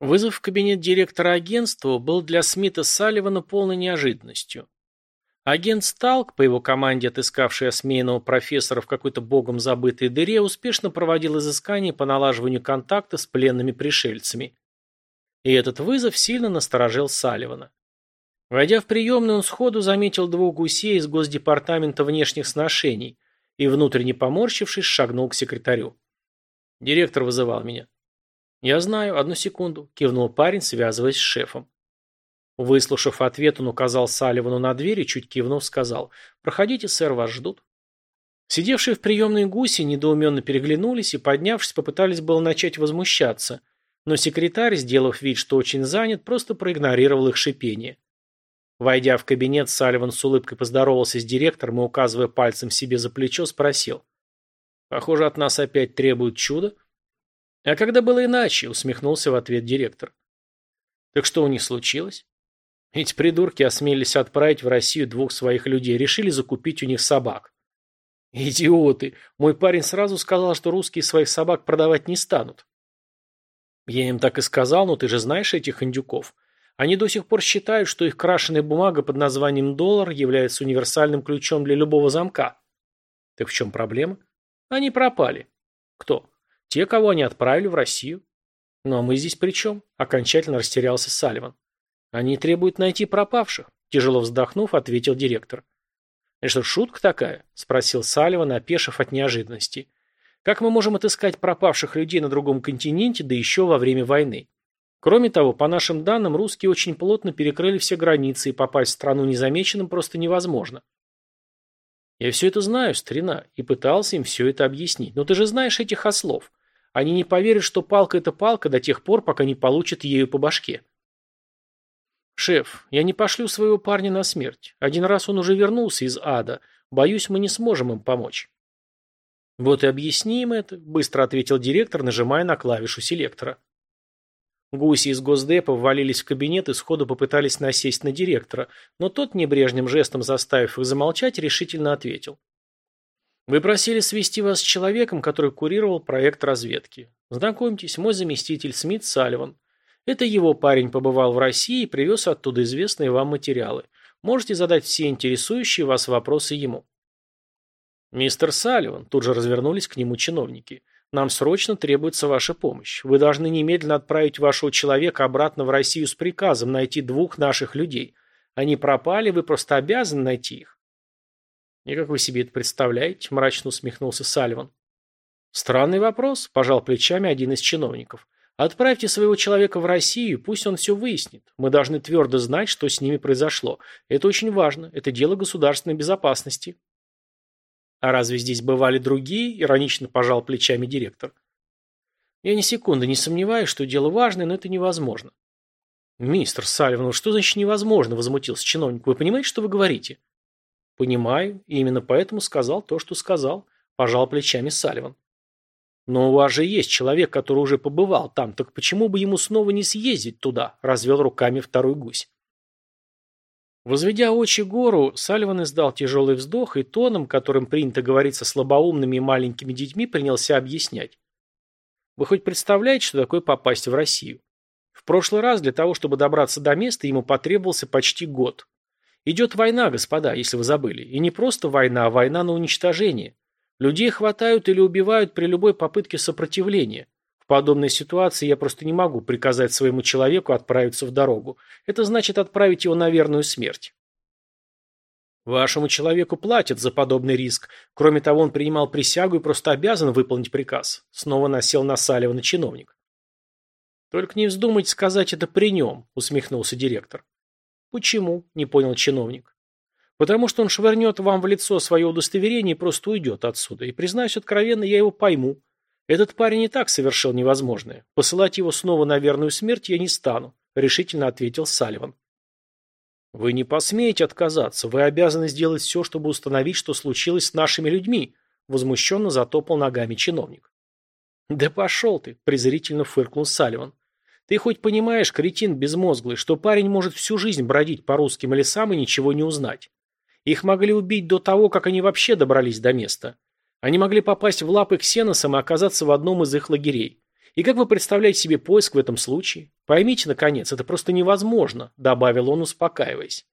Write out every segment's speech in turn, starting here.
Вызов в кабинет директора агентства был для Смита Салливана полной неожиданностью. Агент Сталк, по его команде отыскавший осмеянного профессора в какой-то богом забытой дыре, успешно проводил изыскания по налаживанию контакта с пленными пришельцами. И этот вызов сильно насторожил Салливана. Войдя в приемную, он сходу заметил двух гусей из Госдепартамента внешних сношений и, внутренне поморщившись, шагнул к секретарю. «Директор вызывал меня». «Я знаю, одну секунду», – кивнул парень, связываясь с шефом. Выслушав ответ, он указал Салливану на дверь и, чуть кивнув, сказал «Проходите, сэр, вас ждут». Сидевшие в приемной гуси недоуменно переглянулись и, поднявшись, попытались было начать возмущаться, но секретарь, сделав вид, что очень занят, просто проигнорировал их шипение. Войдя в кабинет, Салливан с улыбкой поздоровался с директором и, указывая пальцем себе за плечо, спросил. «Похоже, от нас опять требуют чуда?» «А когда было иначе?» – усмехнулся в ответ директор. «Так что у них случилось?» Эти придурки осмелились отправить в Россию двух своих людей, решили закупить у них собак. Идиоты! Мой парень сразу сказал, что русские своих собак продавать не станут. Я им так и сказал, но ты же знаешь этих индюков. Они до сих пор считают, что их крашеная бумага под названием доллар является универсальным ключом для любого замка. Так в чем проблема? Они пропали. Кто? Те, кого они отправили в Россию. Ну а мы здесь при чем? Окончательно растерялся Салливан. Они требуют найти пропавших, тяжело вздохнув, ответил директор. Это что, шутка такая? Спросил Салливан, опешив от неожиданности. Как мы можем отыскать пропавших людей на другом континенте, да еще во время войны? Кроме того, по нашим данным, русские очень плотно перекрыли все границы, и попасть в страну незамеченным просто невозможно. Я все это знаю, старина, и пытался им все это объяснить. Но ты же знаешь этих ослов. Они не поверят, что палка – это палка до тех пор, пока не получат ею по башке. «Шеф, я не пошлю своего парня на смерть. Один раз он уже вернулся из ада. Боюсь, мы не сможем им помочь». «Вот и объясним это», – быстро ответил директор, нажимая на клавишу селектора. Гуси из Госдепа ввалились в кабинет и сходу попытались насесть на директора, но тот, небрежным жестом заставив их замолчать, решительно ответил. «Вы просили свести вас с человеком, который курировал проект разведки. Знакомьтесь, мой заместитель Смит Салливан. Это его парень побывал в России и привез оттуда известные вам материалы. Можете задать все интересующие вас вопросы ему. Мистер Салливан, тут же развернулись к нему чиновники. Нам срочно требуется ваша помощь. Вы должны немедленно отправить вашего человека обратно в Россию с приказом найти двух наших людей. Они пропали, вы просто обязаны найти их. И как вы себе это представляете? Мрачно усмехнулся Салливан. Странный вопрос, пожал плечами один из чиновников. Отправьте своего человека в Россию, пусть он все выяснит. Мы должны твердо знать, что с ними произошло. Это очень важно. Это дело государственной безопасности. А разве здесь бывали другие? Иронично пожал плечами директор. Я ни секунды не сомневаюсь, что дело важное, но это невозможно. Мистер Салливан, ну что значит невозможно? Возмутился чиновник. Вы понимаете, что вы говорите? Понимаю, и именно поэтому сказал то, что сказал. Пожал плечами Салливан. «Но у вас же есть человек, который уже побывал там, так почему бы ему снова не съездить туда?» – развел руками второй гусь. Возведя очи гору, Салливан издал тяжелый вздох и тоном, которым принято говорить со слабоумными и маленькими детьми, принялся объяснять. Вы хоть представляете, что такое попасть в Россию? В прошлый раз для того, чтобы добраться до места, ему потребовался почти год. Идет война, господа, если вы забыли. И не просто война, а война на уничтожение. Людей хватают или убивают при любой попытке сопротивления. В подобной ситуации я просто не могу приказать своему человеку отправиться в дорогу. Это значит отправить его на верную смерть. Вашему человеку платят за подобный риск. Кроме того, он принимал присягу и просто обязан выполнить приказ. Снова насел на Салливана чиновник. Только не вздумайте сказать это при нем, усмехнулся директор. Почему? Не понял чиновник. Потому что он швырнет вам в лицо свое удостоверение и просто уйдет отсюда. И, признаюсь откровенно, я его пойму. Этот парень и так совершил невозможное. Посылать его снова на верную смерть я не стану, решительно ответил Салливан. Вы не посмеете отказаться. Вы обязаны сделать все, чтобы установить, что случилось с нашими людьми, возмущенно затопал ногами чиновник. Да пошел ты, презрительно фыркнул Салливан. Ты хоть понимаешь, кретин безмозглый, что парень может всю жизнь бродить по русским лесам и ничего не узнать? Их могли убить до того, как они вообще добрались до места. Они могли попасть в лапы ксеносам и оказаться в одном из их лагерей. И как вы представляете себе поиск в этом случае? Поймите, наконец, это просто невозможно», – добавил он, успокаиваясь.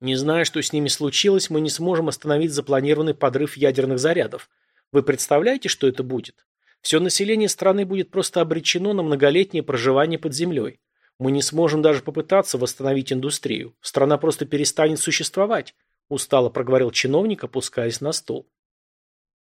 Не зная, что с ними случилось, мы не сможем остановить запланированный подрыв ядерных зарядов. Вы представляете, что это будет? Все население страны будет просто обречено на многолетнее проживание под землей. Мы не сможем даже попытаться восстановить индустрию. Страна просто перестанет существовать, устало проговорил чиновник, опускаясь на стол.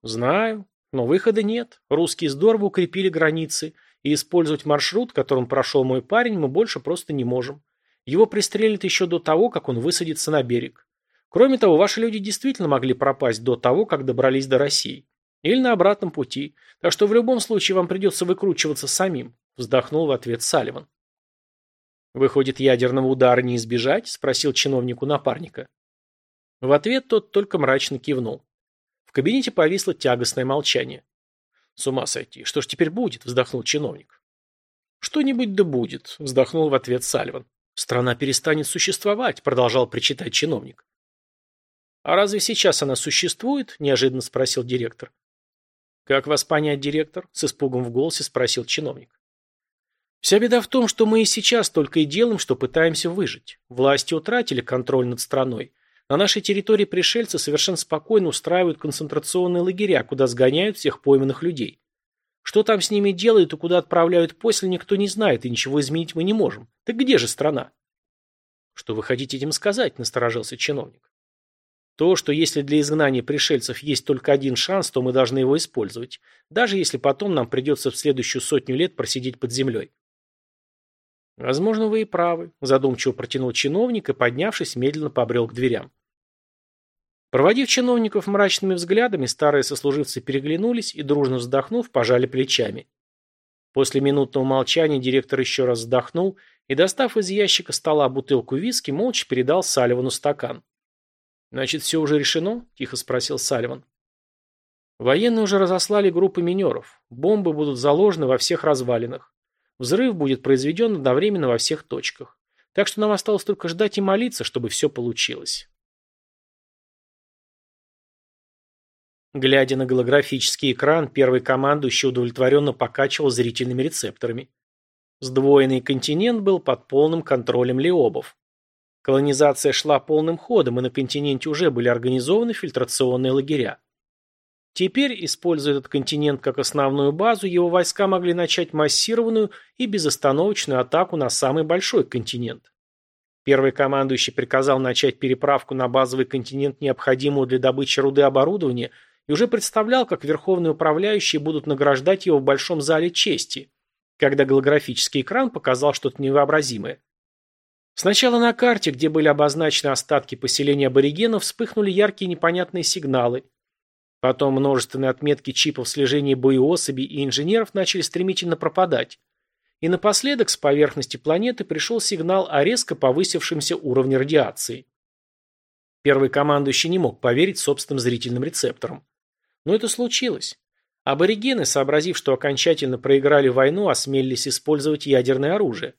Знаю, но выхода нет. Русские здорово укрепили границы, и использовать маршрут, которым прошел мой парень, мы больше просто не можем. Его пристрелят еще до того, как он высадится на берег. Кроме того, ваши люди действительно могли пропасть до того, как добрались до России. Или на обратном пути. Так что в любом случае вам придется выкручиваться самим, вздохнул в ответ Салливан. Выходит, ядерного удара не избежать? Спросил чиновнику напарника. В ответ тот только мрачно кивнул. В кабинете повисло тягостное молчание. С ума сойти. Что ж теперь будет? Вздохнул чиновник. Что-нибудь да будет, вздохнул в ответ Салливан. Страна перестанет существовать, продолжал причитать чиновник. А разве сейчас она существует? Неожиданно спросил директор. «Как вас понять, директор?» – с испугом в голосе спросил чиновник. «Вся беда в том, что мы и сейчас только и делаем, что пытаемся выжить. Власти утратили контроль над страной. На нашей территории пришельцы совершенно спокойно устраивают концентрационные лагеря, куда сгоняют всех пойманных людей. Что там с ними делают и куда отправляют после, никто не знает, и ничего изменить мы не можем. Так где же страна?» «Что вы хотите этим сказать?» – насторожился чиновник. То, что если для изгнания пришельцев есть только один шанс, то мы должны его использовать, даже если потом нам придется в следующую сотню лет просидеть под землей. Возможно, вы и правы, задумчиво протянул чиновник и, поднявшись, медленно побрел к дверям. Проводив чиновников мрачными взглядами, старые сослуживцы переглянулись и, дружно вздохнув, пожали плечами. После минутного молчания директор еще раз вздохнул и, достав из ящика стола бутылку виски, молча передал Салливану стакан. «Значит, все уже решено?» – тихо спросил Салливан. Военные уже разослали группы минеров. Бомбы будут заложены во всех развалинах. Взрыв будет произведен одновременно во всех точках. Так что нам осталось только ждать и молиться, чтобы все получилось. Глядя на голографический экран, первый командующий удовлетворенно покачивал зрительными рецепторами. Сдвоенный континент был под полным контролем леобов. Колонизация шла полным ходом, и на континенте уже были организованы фильтрационные лагеря. Теперь, используя этот континент как основную базу, его войска могли начать массированную и безостановочную атаку на самый большой континент. Первый командующий приказал начать переправку на базовый континент необходимого для добычи руды оборудования и уже представлял, как верховные управляющие будут награждать его в большом зале чести, когда голографический экран показал что-то невообразимое. Сначала на карте, где были обозначены остатки поселения аборигенов, вспыхнули яркие непонятные сигналы. Потом множественные отметки чипов слежения боеособей и инженеров начали стремительно пропадать. И напоследок с поверхности планеты пришел сигнал о резко повысившемся уровне радиации. Первый командующий не мог поверить собственным зрительным рецепторам. Но это случилось. Аборигены, сообразив, что окончательно проиграли войну, осмелились использовать ядерное оружие.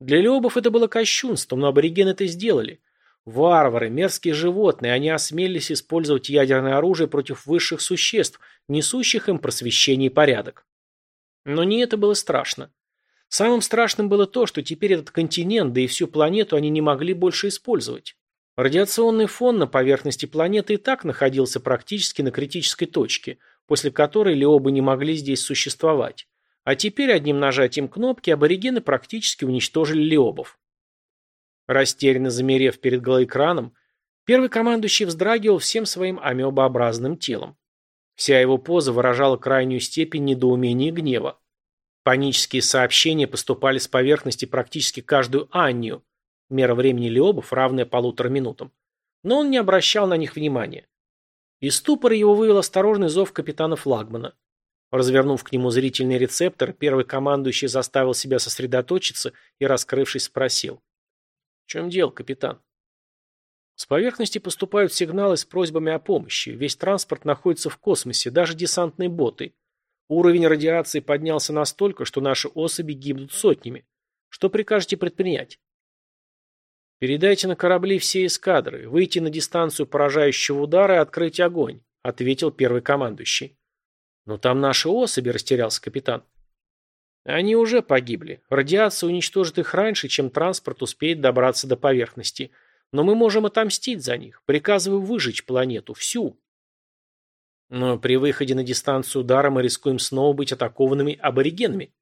Для леобов это было кощунством, но аборигены это сделали. Варвары, мерзкие животные, они осмелились использовать ядерное оружие против высших существ, несущих им просвещение и порядок. Но не это было страшно. Самым страшным было то, что теперь этот континент, да и всю планету они не могли больше использовать. Радиационный фон на поверхности планеты и так находился практически на критической точке, после которой леобы не могли здесь существовать. А теперь одним нажатием кнопки аборигены практически уничтожили леобов. Растерянно замерев перед голоэкраном, первый командующий вздрагивал всем своим амебообразным телом. Вся его поза выражала крайнюю степень недоумения и гнева. Панические сообщения поступали с поверхности практически каждую аннию, мера времени леобов, равная полутора минутам. Но он не обращал на них внимания. Из ступора его вывел осторожный зов капитана флагмана. Развернув к нему зрительный рецептор, первый командующий заставил себя сосредоточиться и, раскрывшись, спросил. «В чем дело, капитан?» С поверхности поступают сигналы с просьбами о помощи. Весь транспорт находится в космосе, даже десантные боты. Уровень радиации поднялся настолько, что наши особи гибнут сотнями. Что прикажете предпринять? Передайте на корабли все эскадры, выйти на дистанцию поражающего удара и открыть огонь, ответил первый командующий. «Но там наши особи», — растерялся капитан. Они уже погибли. Радиация уничтожит их раньше, чем транспорт успеет добраться до поверхности. Но мы можем отомстить за них. Приказываю выжечь планету. Всю. Но при выходе на дистанцию удара мы рискуем снова быть атакованными аборигенами.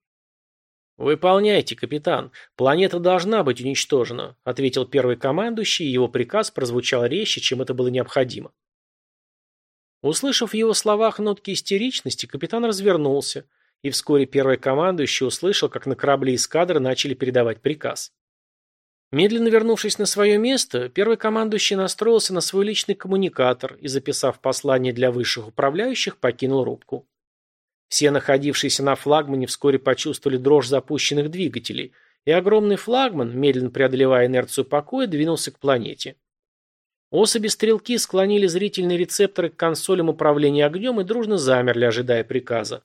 «Выполняйте, капитан. Планета должна быть уничтожена», ответил первый командующий, и его приказ прозвучал резче, чем это было необходимо. Услышав в его словах нотки истеричности, капитан развернулся, и вскоре первый командующий услышал, как на корабле эскадры начали передавать приказ. Медленно вернувшись на свое место, первый командующий настроился на свой личный коммуникатор и, записав послание для высших управляющих, покинул рубку. Все находившиеся на флагмане вскоре почувствовали дрожь запущенных двигателей, и огромный флагман, медленно преодолевая инерцию покоя, двинулся к планете. Особи-стрелки склонили зрительные рецепторы к консолям управления огнем и дружно замерли, ожидая приказа.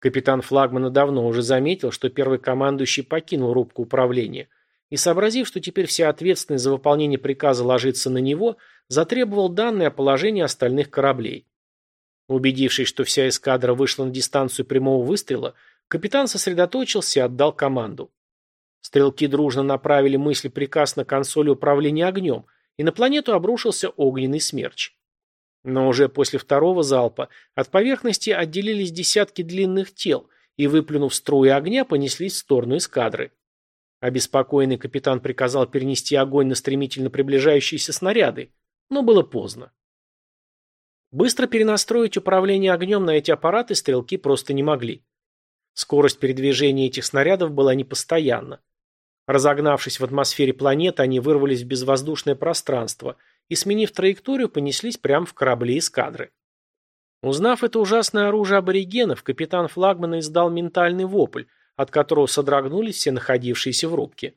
Капитан флагмана давно уже заметил, что первый командующий покинул рубку управления – и, сообразив, что теперь вся ответственность за выполнение приказа ложится на него, затребовал данные о положении остальных кораблей. Убедившись, что вся эскадра вышла на дистанцию прямого выстрела, капитан сосредоточился и отдал команду. Стрелки дружно направили мысли приказ на консоли управления огнем, и на планету обрушился огненный смерч. Но уже после второго залпа от поверхности отделились десятки длинных тел и, выплюнув струи огня, понеслись в сторону эскадры. Обеспокоенный капитан приказал перенести огонь на стремительно приближающиеся снаряды, но было поздно. Быстро перенастроить управление огнем на эти аппараты стрелки просто не могли. Скорость передвижения этих снарядов была непостоянна. Разогнавшись в атмосфере планеты, они вырвались в безвоздушное пространство и, сменив траекторию, понеслись прямо в корабли эскадры. Узнав это ужасное оружие аборигенов, капитан флагмана издал ментальный вопль, от которого содрогнулись все находившиеся в рубке.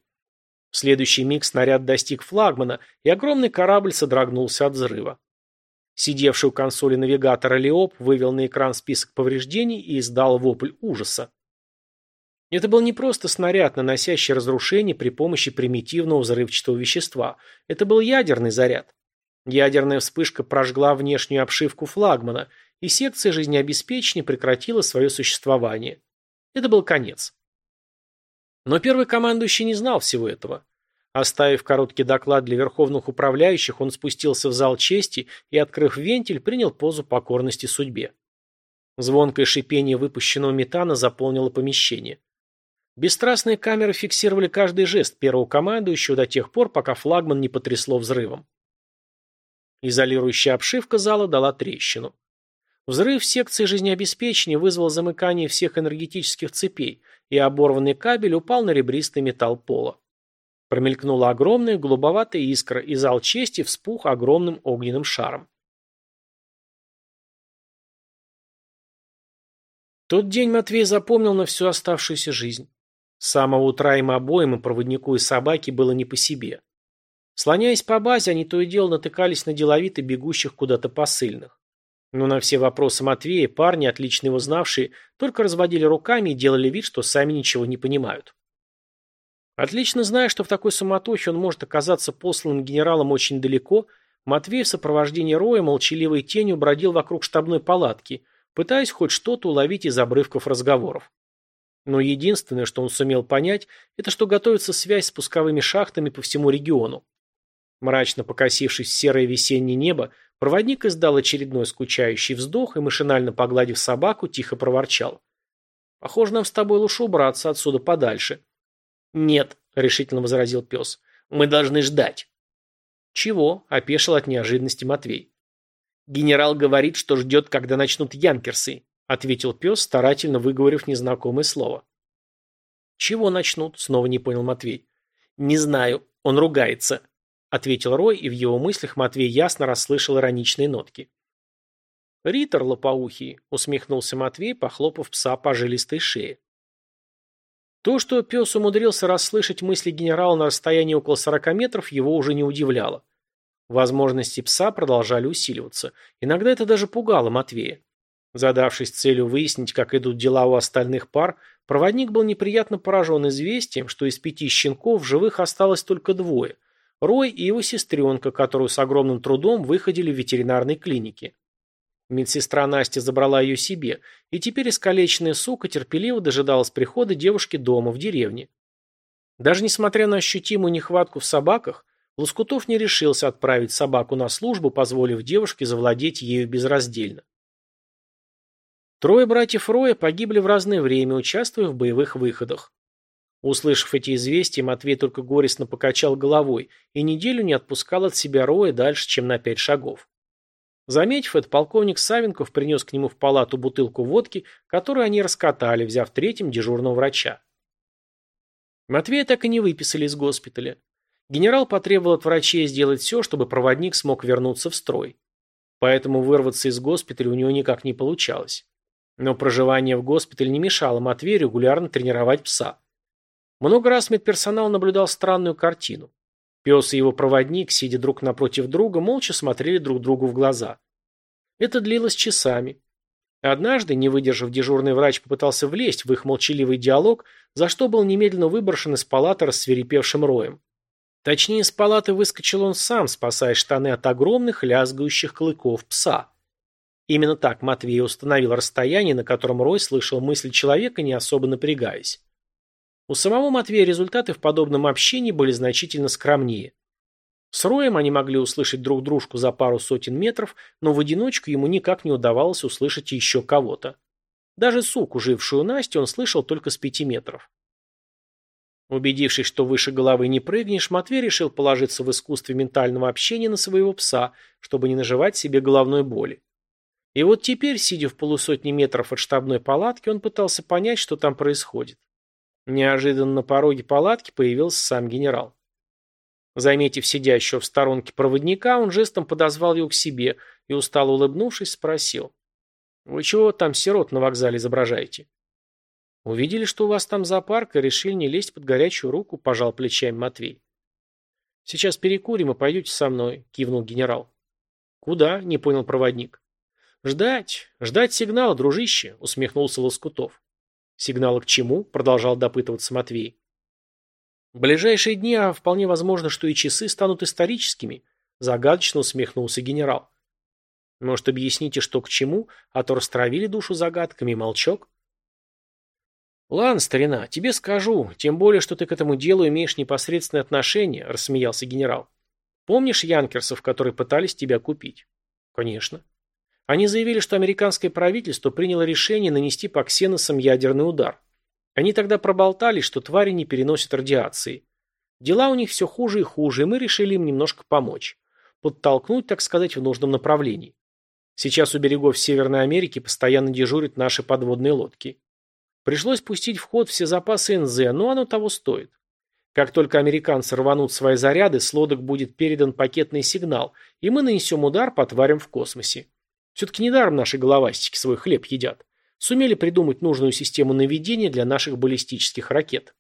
В следующий миг снаряд достиг флагмана, и огромный корабль содрогнулся от взрыва. Сидевший у консоли навигатора Леоп вывел на экран список повреждений и издал вопль ужаса. Это был не просто снаряд, наносящий разрушение при помощи примитивного взрывчатого вещества. Это был ядерный заряд. Ядерная вспышка прожгла внешнюю обшивку флагмана, и секция жизнеобеспечения прекратила свое существование. Это был конец. Но первый командующий не знал всего этого. Оставив короткий доклад для верховных управляющих, он спустился в зал чести и, открыв вентиль, принял позу покорности судьбе. Звонкое шипение выпущенного метана заполнило помещение. Бесстрастные камеры фиксировали каждый жест первого командующего до тех пор, пока флагман не потрясло взрывом. Изолирующая обшивка зала дала трещину. Взрыв секции жизнеобеспечения вызвал замыкание всех энергетических цепей, и оборванный кабель упал на ребристый металл пола. Промелькнула огромная голубоватая искра, и зал чести вспух огромным огненным шаром. Тот день Матвей запомнил на всю оставшуюся жизнь. С самого утра им обоим, и проводнику, и собаке было не по себе. Слоняясь по базе, они то и дело натыкались на деловито бегущих куда-то посыльных. Но на все вопросы Матвея парни, отлично его знавшие, только разводили руками и делали вид, что сами ничего не понимают. Отлично зная, что в такой суматохе он может оказаться посланным генералом очень далеко, Матвей в сопровождении Роя молчаливой тенью бродил вокруг штабной палатки, пытаясь хоть что-то уловить из обрывков разговоров. Но единственное, что он сумел понять, это что готовится связь с пусковыми шахтами по всему региону. Мрачно покосившись в серое весеннее небо, Проводник издал очередной скучающий вздох и, машинально погладив собаку, тихо проворчал. «Похоже, нам с тобой лучше убраться отсюда подальше». «Нет», — решительно возразил пес, — «мы должны ждать». «Чего?» — опешил от неожиданности Матвей. «Генерал говорит, что ждет, когда начнут янкерсы», — ответил пес, старательно выговорив незнакомое слово. «Чего начнут?» — снова не понял Матвей. «Не знаю. Он ругается», — ответил Рой, и в его мыслях Матвей ясно расслышал ироничные нотки. «Риттер лопоухий», — усмехнулся Матвей, похлопав пса по жилистой шее. То, что пес умудрился расслышать мысли генерала на расстоянии около сорока метров, его уже не удивляло. Возможности пса продолжали усиливаться. Иногда это даже пугало Матвея. Задавшись целью выяснить, как идут дела у остальных пар, проводник был неприятно поражен известием, что из пяти щенков в живых осталось только двое, Рой и его сестренка, которую с огромным трудом выходили в ветеринарной клинике. Медсестра Настя забрала ее себе, и теперь искалеченная сука терпеливо дожидалась прихода девушки дома, в деревне. Даже несмотря на ощутимую нехватку в собаках, Лоскутов не решился отправить собаку на службу, позволив девушке завладеть ею безраздельно. Трое братьев Роя погибли в разное время, участвуя в боевых выходах. Услышав эти известия, Матвей только горестно покачал головой и неделю не отпускал от себя Роя дальше, чем на пять шагов. Заметив это, полковник Савенков принес к нему в палату бутылку водки, которую они раскатали, взяв третьим дежурного врача. Матвея так и не выписали из госпиталя. Генерал потребовал от врачей сделать все, чтобы проводник смог вернуться в строй. Поэтому вырваться из госпиталя у него никак не получалось. Но проживание в госпитале не мешало Матвею регулярно тренировать пса. Много раз медперсонал наблюдал странную картину. Пес и его проводник, сидя друг напротив друга, молча смотрели друг другу в глаза. Это длилось часами. Однажды, не выдержав, дежурный врач попытался влезть в их молчаливый диалог, за что был немедленно выброшен из палаты рассверепевшим роем. Точнее, из палаты выскочил он сам, спасая штаны от огромных лязгающих клыков пса. Именно так Матвей установил расстояние, на котором Рой слышал мысли человека, не особо напрягаясь. У самого Матвея результаты в подобном общении были значительно скромнее. С Роем они могли услышать друг дружку за пару сотен метров, но в одиночку ему никак не удавалось услышать еще кого-то. Даже суку, жившую Настю, он слышал только с пяти метров. Убедившись, что выше головы не прыгнешь, Матвей решил положиться в искусстве ментального общения на своего пса, чтобы не наживать себе головной боли. И вот теперь, сидя в полусотни метров от штабной палатки, он пытался понять, что там происходит. Неожиданно на пороге палатки появился сам генерал. Заметив сидящего в сторонке проводника, он жестом подозвал его к себе и, устало улыбнувшись, спросил. «Вы чего там сирот на вокзале изображаете?» «Увидели, что у вас там зоопарк, и решили не лезть под горячую руку», – пожал плечами Матвей. «Сейчас перекурим и пойдете со мной», – кивнул генерал. «Куда?» – не понял проводник. «Ждать, ждать сигнала, дружище», – усмехнулся Лоскутов. «Сигнала к чему?» – продолжал допытываться Матвей. В ближайшие дни, а вполне возможно, что и часы станут историческими, загадочно усмехнулся генерал. Может, объясните, что к чему, а то растравили душу загадками, молчок? «Ладно, старина, тебе скажу, тем более, что ты к этому делу имеешь непосредственное отношение», – рассмеялся генерал. «Помнишь янкерсов, которые пытались тебя купить?» «Конечно». Они заявили, что американское правительство приняло решение нанести по ксеносам ядерный удар. Они тогда проболтались, что твари не переносят радиации. Дела у них все хуже и хуже, и мы решили им немножко помочь. Подтолкнуть, так сказать, в нужном направлении. Сейчас у берегов Северной Америки постоянно дежурят наши подводные лодки. Пришлось пустить в ход все запасы НЗ, но оно того стоит. Как только американцы рванут свои заряды, с лодок будет передан пакетный сигнал, и мы нанесем удар по тварям в космосе. Все-таки недаром наши головастики свой хлеб едят. Сумели придумать нужную систему наведения для наших баллистических ракет.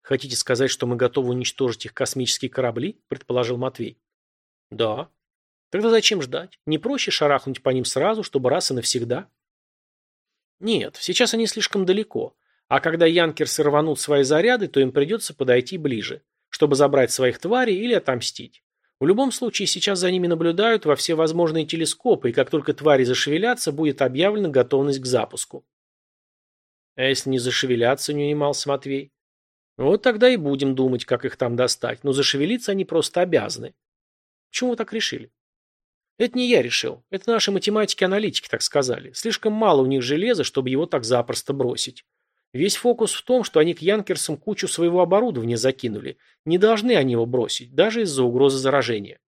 Хотите сказать, что мы готовы уничтожить их космические корабли? Предположил Матвей. Да. Тогда зачем ждать? Не проще шарахнуть по ним сразу, чтобы раз и навсегда? Нет, сейчас они слишком далеко. А когда янкерсы рванут свои заряды, то им придется подойти ближе, чтобы забрать своих тварей или отомстить. В любом случае, сейчас за ними наблюдают во все возможные телескопы, и как только твари зашевелятся, будет объявлена готовность к запуску. А если не зашевелятся, не унимался Матвей? Вот тогда и будем думать, как их там достать, но зашевелиться они просто обязаны. Почему вы так решили? Это не я решил. Это наши математики-аналитики так сказали. Слишком мало у них железа, чтобы его так запросто бросить. Весь фокус в том, что они к янкерсам кучу своего оборудования закинули. Не должны они его бросить, даже из-за угрозы заражения.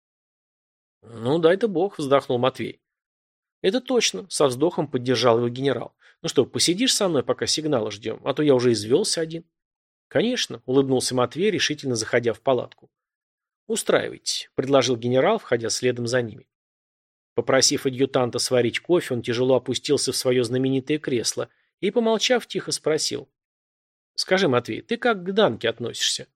Ну, дай-то бог, вздохнул Матвей. Это точно, со вздохом поддержал его генерал. Ну что, посидишь со мной, пока сигнала ждем, а то я уже извелся один. Конечно, улыбнулся Матвей, решительно заходя в палатку. Устраивайтесь, предложил генерал, входя следом за ними. Попросив адъютанта сварить кофе, он тяжело опустился в свое знаменитое кресло и, помолчав, тихо спросил. «Скажи, Матвей, ты как к Данке относишься?»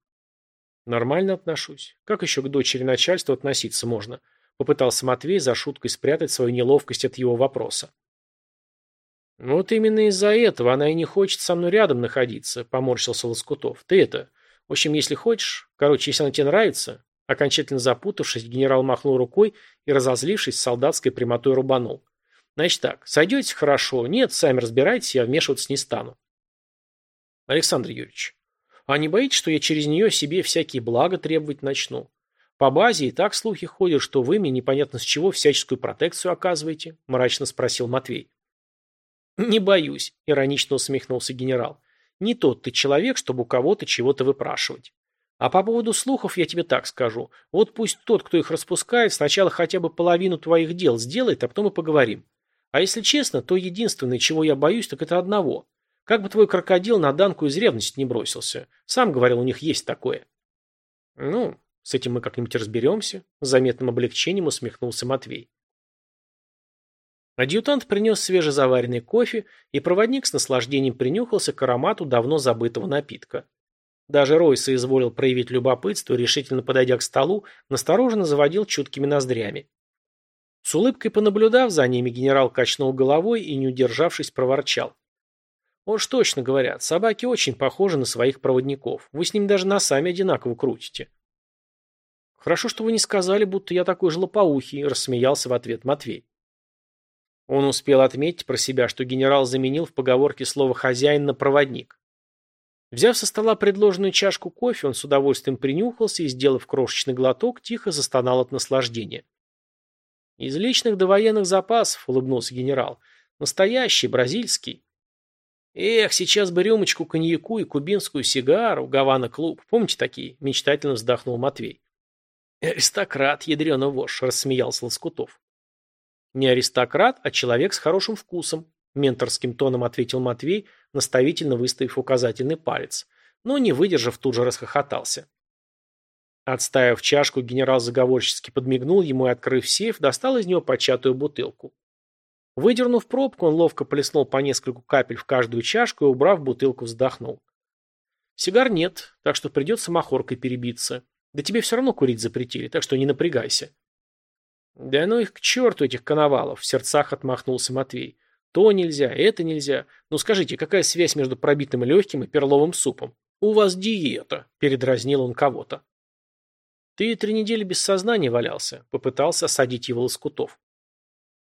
«Нормально отношусь. Как еще к дочери начальства относиться можно?» Попытался Матвей за шуткой спрятать свою неловкость от его вопроса. «Вот именно из-за этого она и не хочет со мной рядом находиться», — поморщился Лоскутов. «Ты это... В общем, если хочешь... Короче, если она тебе нравится, Окончательно запутавшись, генерал махнул рукой и, разозлившись, солдатской прямотой рубанул. Значит так, сойдетесь хорошо, нет, сами разбирайтесь, я вмешиваться не стану. Александр Юрьевич, а не боитесь, что я через нее себе всякие блага требовать начну? По базе и так слухи ходят, что вы мне непонятно с чего всяческую протекцию оказываете, мрачно спросил Матвей. Не боюсь, иронично усмехнулся генерал. Не тот ты человек, чтобы у кого-то чего-то выпрашивать. А по поводу слухов я тебе так скажу. Вот пусть тот, кто их распускает, сначала хотя бы половину твоих дел сделает, а потом и поговорим. А если честно, то единственное, чего я боюсь, так это одного. Как бы твой крокодил на Данку из ревности не бросился. Сам говорил, у них есть такое. Ну, с этим мы как-нибудь разберемся. С заметным облегчением усмехнулся Матвей. Адъютант принес свежезаваренный кофе, и проводник с наслаждением принюхался к аромату давно забытого напитка. Даже Рой соизволил проявить любопытство, решительно подойдя к столу, настороженно заводил чуткими ноздрями. С улыбкой понаблюдав за ними, генерал качнул головой и, не удержавшись, проворчал. Уж точно говорят, собаки очень похожи на своих проводников. Вы с ними даже носами одинаково крутите. Хорошо, что вы не сказали, будто я такой же лопоухий, рассмеялся в ответ Матвей. Он успел отметить про себя, что генерал заменил в поговорке слово «хозяин» на «проводник». Взяв со стола предложенную чашку кофе, он с удовольствием принюхался и, сделав крошечный глоток, тихо застонал от наслаждения. «Из личных до военных запасов», — улыбнулся генерал. «Настоящий, бразильский». «Эх, сейчас бы рюмочку коньяку и кубинскую сигару, Гавана-клуб. Помните такие?» – мечтательно вздохнул Матвей. «Аристократ, ядрёна вошь», – рассмеялся Лоскутов. «Не аристократ, а человек с хорошим вкусом», – менторским тоном ответил Матвей, наставительно выставив указательный палец. Но, не выдержав, тут же расхохотался. Отставив чашку, генерал заговорчески подмигнул ему и, открыв сейф, достал из него початую бутылку. Выдернув пробку, он ловко плеснул по нескольку капель в каждую чашку и, убрав бутылку, вздохнул. «Сигар нет, так что придется махоркой перебиться. Да тебе все равно курить запретили, так что не напрягайся». «Да ну их к черту, этих коновалов!» — в сердцах отмахнулся Матвей. «То нельзя, это нельзя. Ну скажите, какая связь между пробитым легким и перловым супом? У вас диета!» — передразнил он кого-то. «Ты три недели без сознания валялся», — попытался осадить его Лоскутов.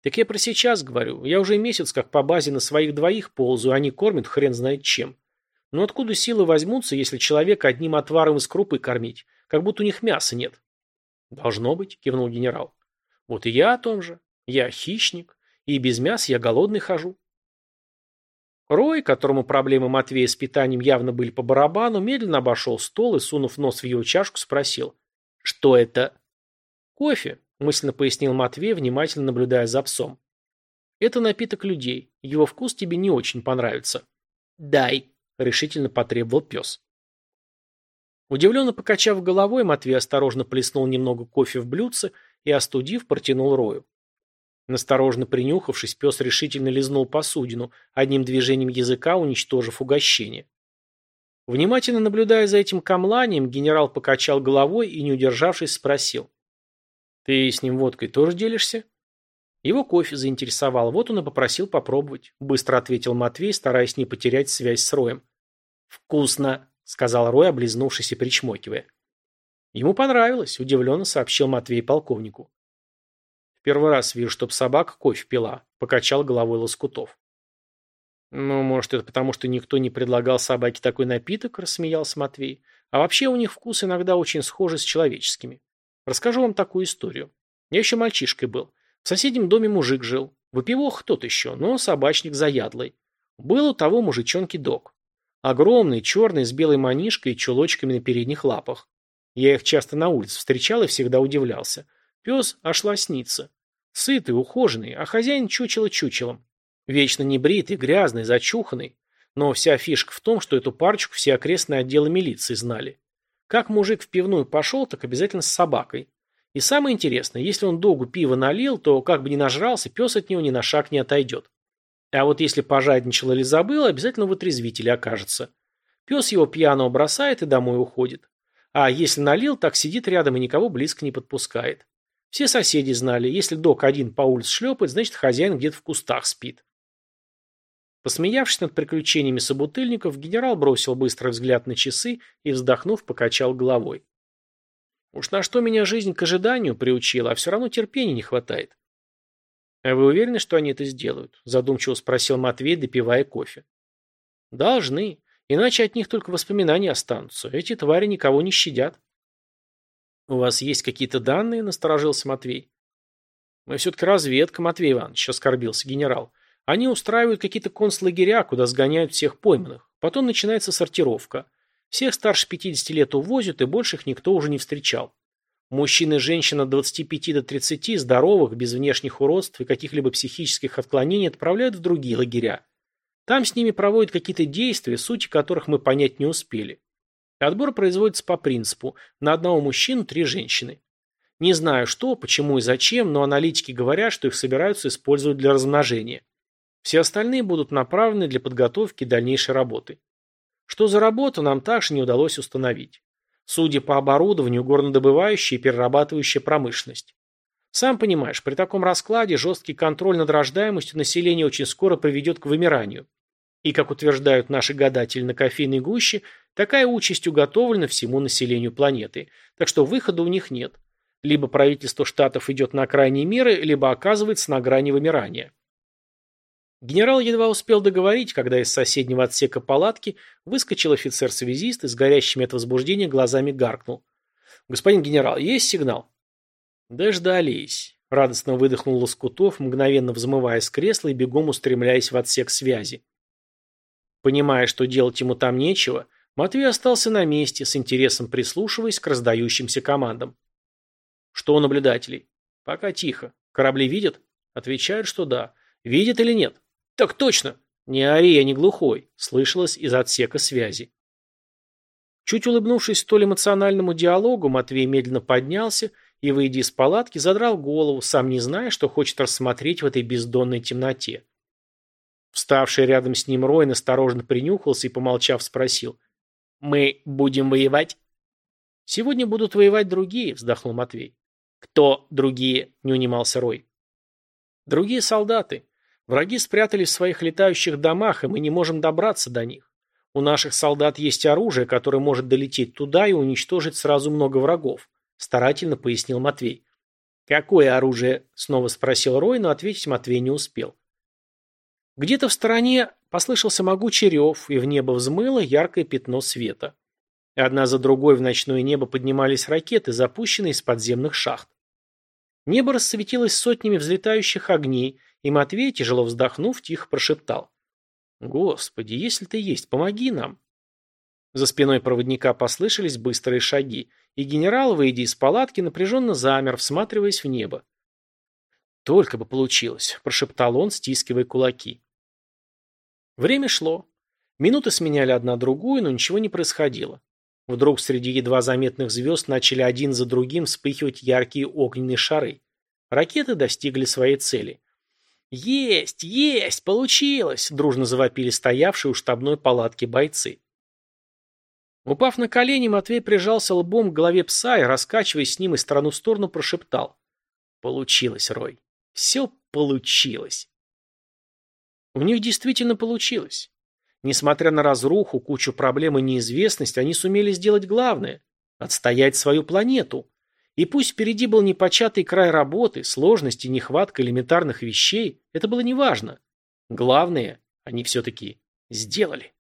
Так я про сейчас говорю. Я уже месяц как по базе на своих двоих ползаю, они кормят хрен знает чем. Но откуда силы возьмутся, если человека одним отваром из крупы кормить? Как будто у них мяса нет. Должно быть, кивнул генерал. Вот и я о том же. Я хищник, и без мяса я голодный хожу. Рой, которому проблемы Матвея с питанием явно были по барабану, медленно обошел стол и, сунув нос в его чашку, спросил. «Что это?» «Кофе», мысленно пояснил Матвей, внимательно наблюдая за псом. Это напиток людей. Его вкус тебе не очень понравится. Дай, решительно потребовал пес. Удивленно покачав головой, Матвей осторожно плеснул немного кофе в блюдце и, остудив, протянул Рою. Насторожно принюхавшись, пес решительно лизнул посудину, одним движением языка уничтожив угощение. Внимательно наблюдая за этим камланием, генерал покачал головой и, не удержавшись, спросил. «Ты с ним водкой тоже делишься?» Его кофе заинтересовал, вот он и попросил попробовать. Быстро ответил Матвей, стараясь не потерять связь с Роем. «Вкусно», — сказал Рой, облизнувшись и причмокивая. Ему понравилось, удивленно сообщил Матвей полковнику. «В первый раз вижу, чтоб собака кофе пила», — покачал головой Лоскутов. «Ну, может, это потому, что никто не предлагал собаке такой напиток?» – рассмеялся Матвей. «А вообще у них вкус иногда очень схожий с человеческими. Расскажу вам такую историю. Я еще мальчишкой был. В соседнем доме мужик жил. Выпивох тот еще, но собачник заядлый. Был у того мужичонки дог. Огромный, черный, с белой манишкой и чулочками на передних лапах. Я их часто на улице встречал и всегда удивлялся. Пес аж лоснится. Сытый, ухоженный, а хозяин чучело чучелом. Вечно небритый, грязный, зачуханный. Но вся фишка в том, что эту парочку все окрестные отделы милиции знали. Как мужик в пивную пошел, так обязательно с собакой. И самое интересное, если он догу пива налил, то как бы ни нажрался, пес от него ни на шаг не отойдет. А вот если пожадничал или забыл, обязательно в отрезвителе окажется. Пес его пьяного бросает и домой уходит. А если налил, так сидит рядом и никого близко не подпускает. Все соседи знали, если док один по улице шлепает, значит хозяин где-то в кустах спит. Посмеявшись над приключениями собутыльников, генерал бросил быстрый взгляд на часы и, вздохнув, покачал головой. Уж на что меня жизнь к ожиданию приучила, а все равно терпения не хватает. А вы уверены, что они это сделают? Задумчиво спросил Матвей, допивая кофе. Должны. Иначе от них только воспоминания останутся. Эти твари никого не щадят. У вас есть какие-то данные? Насторожился Матвей. Мы все-таки разведка, Матвей Иванович, оскорбился генерал. Они устраивают какие-то концлагеря, куда сгоняют всех пойманных. Потом начинается сортировка. Всех старше 50 лет увозят, и больше их никто уже не встречал. Мужчин и женщин от 25 до 30, здоровых, без внешних уродств и каких-либо психических отклонений отправляют в другие лагеря. Там с ними проводят какие-то действия, сути которых мы понять не успели. Отбор производится по принципу на одного мужчину три женщины. Не знаю что, почему и зачем, но аналитики говорят, что их собираются использовать для размножения. Все остальные будут направлены для подготовки дальнейшей работы. Что за работа, нам также не удалось установить. Судя по оборудованию, горнодобывающая и перерабатывающая промышленность. Сам понимаешь, при таком раскладе жесткий контроль над рождаемостью населения очень скоро приведет к вымиранию. И, как утверждают наши гадатели на кофейной гуще, такая участь уготовлена всему населению планеты. Так что выхода у них нет. Либо правительство штатов идет на крайние меры, либо оказывается на грани вымирания. Генерал едва успел договорить, когда из соседнего отсека палатки выскочил офицер-связист и с горящими от возбуждения глазами гаркнул. «Господин генерал, есть сигнал?» «Дождались», — радостно выдохнул Лоскутов, мгновенно взмывая с кресла и бегом устремляясь в отсек связи. Понимая, что делать ему там нечего, Матвей остался на месте, с интересом прислушиваясь к раздающимся командам. «Что у наблюдателей?» «Пока тихо. Корабли видят?» «Отвечают, что да. Видят или нет?» «Так точно!» «Не ори, я не глухой», — слышалось из отсека связи. Чуть улыбнувшись столь эмоциональному диалогу, Матвей медленно поднялся и, выйдя из палатки, задрал голову, сам не зная, что хочет рассмотреть в этой бездонной темноте. Вставший рядом с ним Рой осторожно принюхался и, помолчав, спросил. «Мы будем воевать?» «Сегодня будут воевать другие», — вздохнул Матвей. «Кто другие?» — не унимался Рой. «Другие солдаты. Враги спрятались в своих летающих домах, и мы не можем добраться до них. У наших солдат есть оружие, которое может долететь туда и уничтожить сразу много врагов», – старательно пояснил Матвей. «Какое оружие?» – снова спросил Рой, но ответить Матвей не успел. Где-то в стороне послышался могучий рев, и в небо взмыло яркое пятно света. Одна за другой в ночное небо поднимались ракеты, запущенные из подземных шахт. Небо рассветилось сотнями взлетающих огней, и Матвей, тяжело вздохнув, тихо прошептал. «Господи, если ты есть, помоги нам!» За спиной проводника послышались быстрые шаги, и генерал, выйдя из палатки, напряженно замер, всматриваясь в небо. «Только бы получилось», – прошептал он, стискивая кулаки. Время шло. Минуты сменяли одна другую, но ничего не происходило. Вдруг среди едва заметных звезд начали один за другим вспыхивать яркие огненные шары. Ракеты достигли своей цели. «Есть! Есть! Получилось!» – дружно завопили стоявшие у штабной палатки бойцы. Упав на колени, Матвей прижался лбом к голове пса и, раскачиваясь с ним из стороны в сторону, прошептал. «Получилось, Рой. Все получилось!» У них действительно получилось. Несмотря на разруху, кучу проблем и неизвестность, они сумели сделать главное – отстоять свою планету. И пусть впереди был непочатый край работы, сложности, нехватка элементарных вещей, это было неважно. Главное, они все-таки сделали.